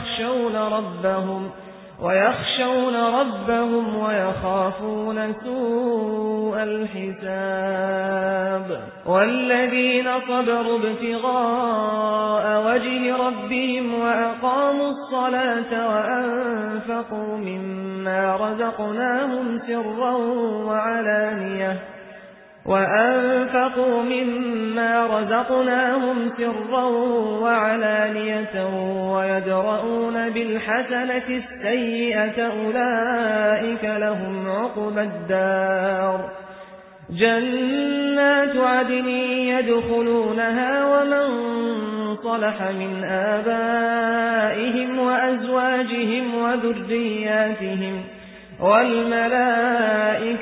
ويخشون ربهم ويخشون ربهم ويخافون سوء الحساب والذين صبروا ابتغاء وجه ربهم وأقاموا الصلاة وأنفقوا مما رزقناهم سرا وعلانية وأنفقوا مما رزقناهم سرا وعلانية ويدرؤون بالحسنة السيئة أولئك لهم عقب الدار. جنات عدن يدخلونها ومن صلح من آبائهم وأزواجهم وذرياتهم والملائكة